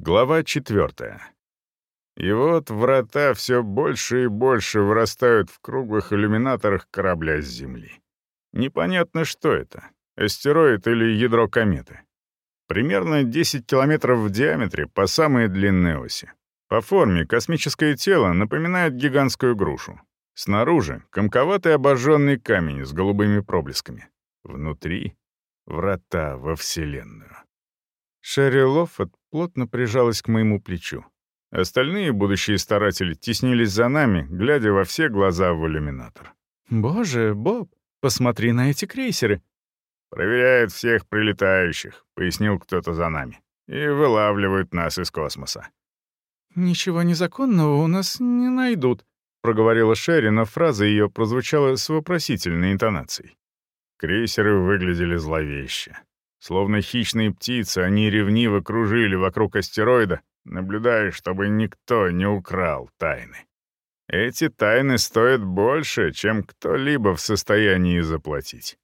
Глава четвертая. И вот врата все больше и больше вырастают в круглых иллюминаторах корабля с Земли. Непонятно, что это — астероид или ядро кометы. Примерно 10 километров в диаметре по самой длинной оси. По форме космическое тело напоминает гигантскую грушу. Снаружи — комковатый обожженный камень с голубыми проблесками. Внутри — врата во Вселенную. Шерри Лоффорд плотно прижалась к моему плечу. Остальные будущие старатели теснились за нами, глядя во все глаза в иллюминатор. «Боже, Боб, посмотри на эти крейсеры!» «Проверяют всех прилетающих», — пояснил кто-то за нами. «И вылавливают нас из космоса». «Ничего незаконного у нас не найдут», — проговорила Шерри, но фраза ее прозвучала с вопросительной интонацией. Крейсеры выглядели зловеще. Словно хищные птицы, они ревниво кружили вокруг астероида, наблюдая, чтобы никто не украл тайны. Эти тайны стоят больше, чем кто-либо в состоянии заплатить.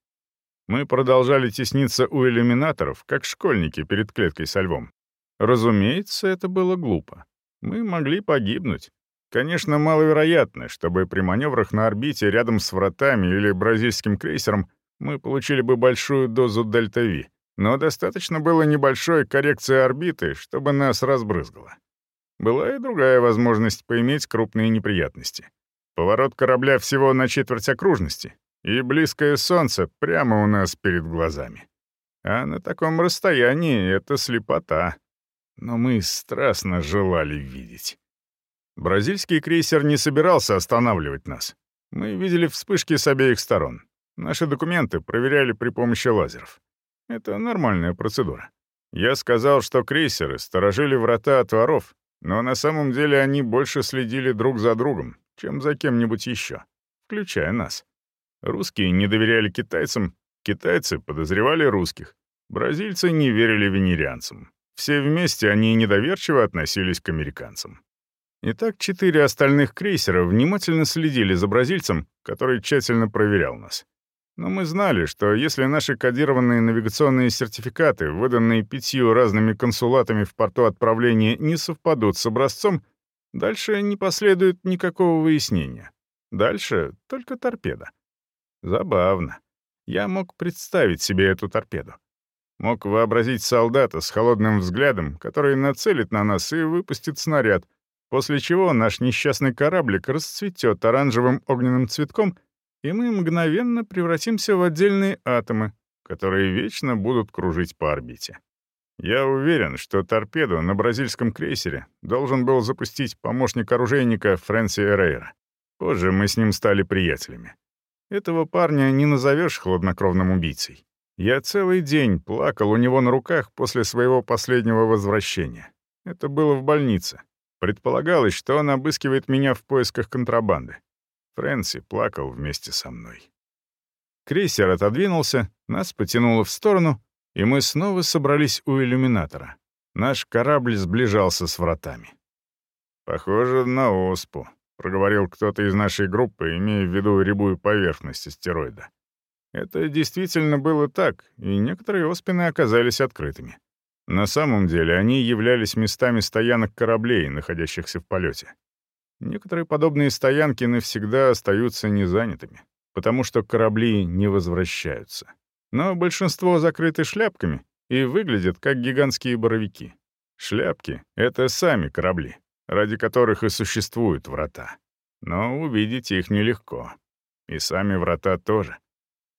Мы продолжали тесниться у иллюминаторов, как школьники перед клеткой со львом. Разумеется, это было глупо. Мы могли погибнуть. Конечно, маловероятно, чтобы при маневрах на орбите рядом с вратами или бразильским крейсером мы получили бы большую дозу дельта-Ви, но достаточно было небольшой коррекции орбиты, чтобы нас разбрызгало. Была и другая возможность поиметь крупные неприятности. Поворот корабля всего на четверть окружности, и близкое солнце прямо у нас перед глазами. А на таком расстоянии это слепота. Но мы страстно желали видеть. Бразильский крейсер не собирался останавливать нас. Мы видели вспышки с обеих сторон. Наши документы проверяли при помощи лазеров. Это нормальная процедура. Я сказал, что крейсеры сторожили врата от воров, но на самом деле они больше следили друг за другом, чем за кем-нибудь еще, включая нас. Русские не доверяли китайцам, китайцы подозревали русских, бразильцы не верили венерианцам. Все вместе они недоверчиво относились к американцам. Итак, четыре остальных крейсера внимательно следили за бразильцем, который тщательно проверял нас. Но мы знали, что если наши кодированные навигационные сертификаты, выданные пятью разными консулатами в порту отправления, не совпадут с образцом, дальше не последует никакого выяснения. Дальше только торпеда. Забавно. Я мог представить себе эту торпеду. Мог вообразить солдата с холодным взглядом, который нацелит на нас и выпустит снаряд, после чего наш несчастный кораблик расцветет оранжевым огненным цветком — и мы мгновенно превратимся в отдельные атомы, которые вечно будут кружить по орбите. Я уверен, что торпеду на бразильском крейсере должен был запустить помощник оружейника Фрэнси Эрейра. Позже мы с ним стали приятелями. Этого парня не назовешь хладнокровным убийцей. Я целый день плакал у него на руках после своего последнего возвращения. Это было в больнице. Предполагалось, что он обыскивает меня в поисках контрабанды. Фрэнси плакал вместе со мной. Крейсер отодвинулся, нас потянуло в сторону, и мы снова собрались у иллюминатора. Наш корабль сближался с вратами. «Похоже на оспу», — проговорил кто-то из нашей группы, имея в виду рябую поверхность астероида. Это действительно было так, и некоторые оспины оказались открытыми. На самом деле они являлись местами стоянок кораблей, находящихся в полете. Некоторые подобные стоянки навсегда остаются незанятыми, потому что корабли не возвращаются. Но большинство закрыты шляпками и выглядят как гигантские боровики. Шляпки — это сами корабли, ради которых и существуют врата. Но увидеть их нелегко. И сами врата тоже.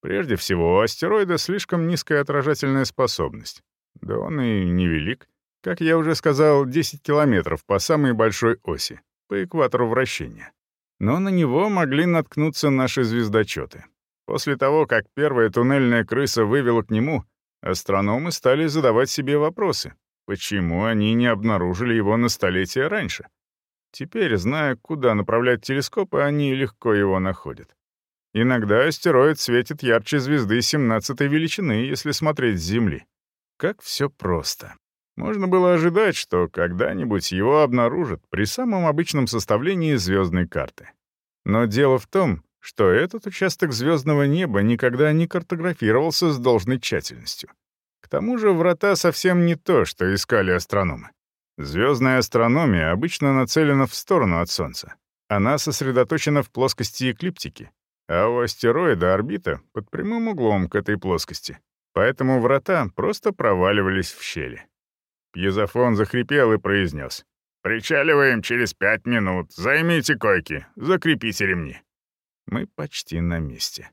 Прежде всего, у астероида слишком низкая отражательная способность. Да он и невелик. Как я уже сказал, 10 километров по самой большой оси по экватору вращения. Но на него могли наткнуться наши звездочеты. После того, как первая туннельная крыса вывела к нему, астрономы стали задавать себе вопросы, почему они не обнаружили его на столетие раньше. Теперь, зная, куда направлять телескопы, они легко его находят. Иногда астероид светит ярче звезды 17 величины, если смотреть с Земли. Как все просто. Можно было ожидать, что когда-нибудь его обнаружат при самом обычном составлении звездной карты. Но дело в том, что этот участок звездного неба никогда не картографировался с должной тщательностью. К тому же врата совсем не то, что искали астрономы. Звездная астрономия обычно нацелена в сторону от Солнца. Она сосредоточена в плоскости эклиптики, а у астероида орбита под прямым углом к этой плоскости. Поэтому врата просто проваливались в щели. Пьезофон захрипел и произнес. «Причаливаем через пять минут. Займите койки, закрепите ремни». Мы почти на месте.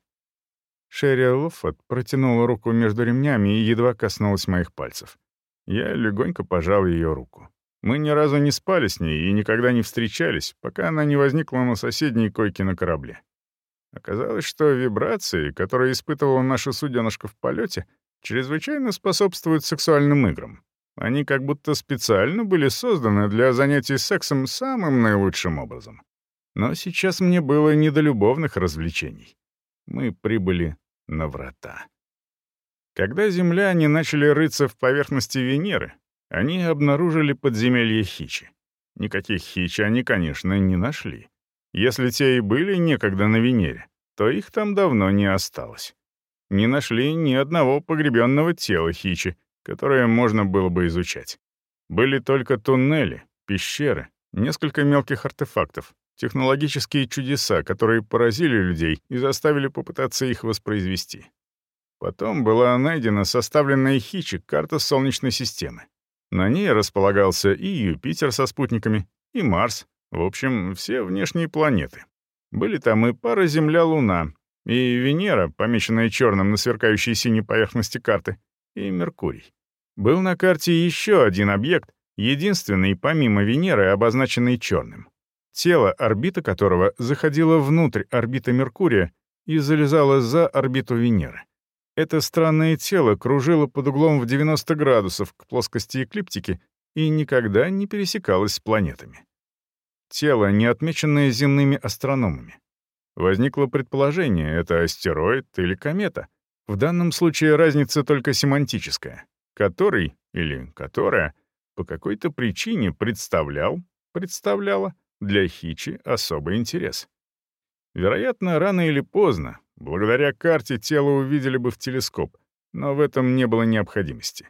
Шерри Лоффорд протянула руку между ремнями и едва коснулась моих пальцев. Я легонько пожал ее руку. Мы ни разу не спали с ней и никогда не встречались, пока она не возникла на соседней койке на корабле. Оказалось, что вибрации, которые испытывала наша суденышка в полете, чрезвычайно способствуют сексуальным играм. Они как будто специально были созданы для занятий сексом самым наилучшим образом. Но сейчас мне было не до любовных развлечений. Мы прибыли на врата. Когда земляне начали рыться в поверхности Венеры, они обнаружили подземелье Хичи. Никаких Хичи они, конечно, не нашли. Если те и были некогда на Венере, то их там давно не осталось. Не нашли ни одного погребенного тела Хичи, которое можно было бы изучать. Были только туннели, пещеры, несколько мелких артефактов, технологические чудеса, которые поразили людей и заставили попытаться их воспроизвести. Потом была найдена составленная Хичи карта Солнечной системы. На ней располагался и Юпитер со спутниками, и Марс, в общем, все внешние планеты. Были там и пара Земля-Луна, и Венера, помеченная черным на сверкающей синей поверхности карты, и Меркурий. Был на карте еще один объект, единственный помимо Венеры, обозначенный черным. Тело, орбита которого заходила внутрь орбиты Меркурия и залезала за орбиту Венеры. Это странное тело кружило под углом в 90 градусов к плоскости эклиптики и никогда не пересекалось с планетами. Тело, не отмеченное земными астрономами. Возникло предположение, это астероид или комета. В данном случае разница только семантическая который или которая по какой-то причине представлял, представляла для Хичи особый интерес. Вероятно, рано или поздно, благодаря карте тело увидели бы в телескоп, но в этом не было необходимости.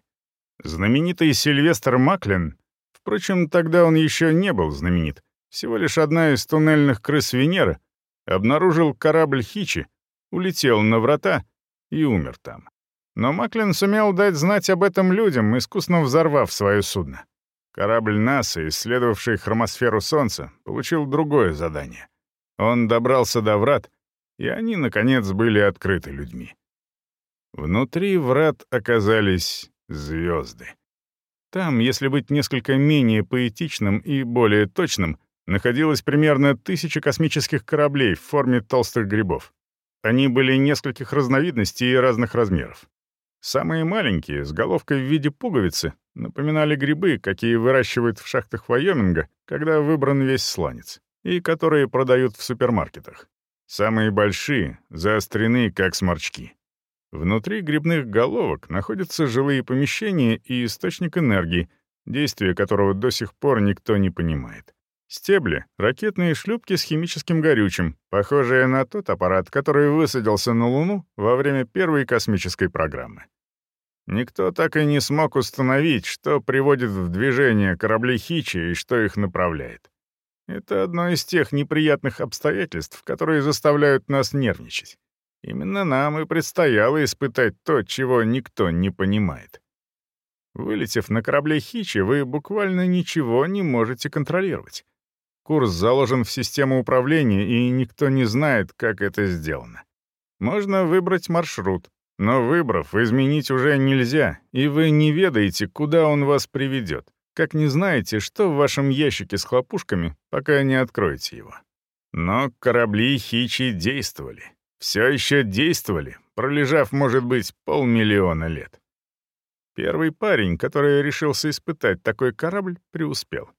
Знаменитый Сильвестр Маклин, впрочем, тогда он еще не был знаменит, всего лишь одна из туннельных крыс Венеры, обнаружил корабль Хичи, улетел на врата и умер там. Но Маклин сумел дать знать об этом людям, искусно взорвав свое судно. Корабль НАСА, исследовавший хромосферу Солнца, получил другое задание. Он добрался до врат, и они, наконец, были открыты людьми. Внутри врат оказались звезды. Там, если быть несколько менее поэтичным и более точным, находилось примерно тысяча космических кораблей в форме толстых грибов. Они были нескольких разновидностей и разных размеров. Самые маленькие, с головкой в виде пуговицы, напоминали грибы, какие выращивают в шахтах Вайоминга, когда выбран весь сланец, и которые продают в супермаркетах. Самые большие заострены, как сморчки. Внутри грибных головок находятся жилые помещения и источник энергии, действие которого до сих пор никто не понимает. Стебли — ракетные шлюпки с химическим горючим, похожие на тот аппарат, который высадился на Луну во время первой космической программы. Никто так и не смог установить, что приводит в движение корабли Хичи и что их направляет. Это одно из тех неприятных обстоятельств, которые заставляют нас нервничать. Именно нам и предстояло испытать то, чего никто не понимает. Вылетев на корабле Хичи, вы буквально ничего не можете контролировать. Курс заложен в систему управления, и никто не знает, как это сделано. Можно выбрать маршрут, но выбрав, изменить уже нельзя, и вы не ведаете, куда он вас приведет, как не знаете, что в вашем ящике с хлопушками, пока не откроете его. Но корабли Хичи действовали. Все еще действовали, пролежав, может быть, полмиллиона лет. Первый парень, который решился испытать такой корабль, преуспел.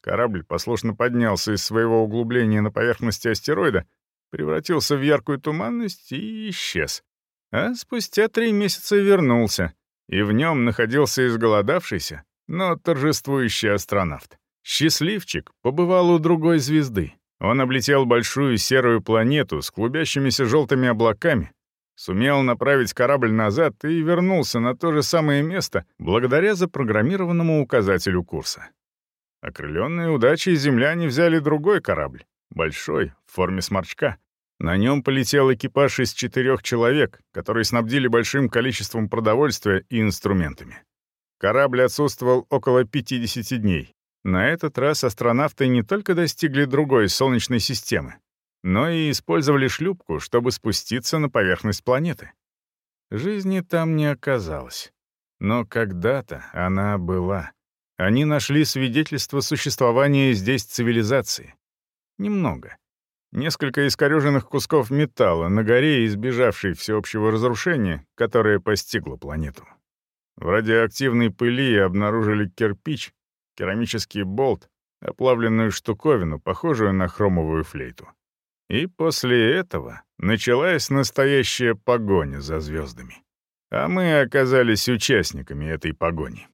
Корабль послушно поднялся из своего углубления на поверхности астероида, превратился в яркую туманность и исчез. А спустя три месяца вернулся, и в нем находился изголодавшийся, но торжествующий астронавт. Счастливчик побывал у другой звезды. Он облетел большую серую планету с клубящимися желтыми облаками, сумел направить корабль назад и вернулся на то же самое место благодаря запрограммированному указателю курса. Окрыленные удачей земляне взяли другой корабль, большой, в форме сморчка. На нем полетел экипаж из четырех человек, которые снабдили большим количеством продовольствия и инструментами. Корабль отсутствовал около 50 дней. На этот раз астронавты не только достигли другой Солнечной системы, но и использовали шлюпку, чтобы спуститься на поверхность планеты. Жизни там не оказалось. Но когда-то она была. Они нашли свидетельство существования здесь цивилизации. Немного. Несколько искореженных кусков металла на горе, избежавшей всеобщего разрушения, которое постигло планету. В радиоактивной пыли обнаружили кирпич, керамический болт, оплавленную штуковину, похожую на хромовую флейту. И после этого началась настоящая погоня за звездами. А мы оказались участниками этой погони.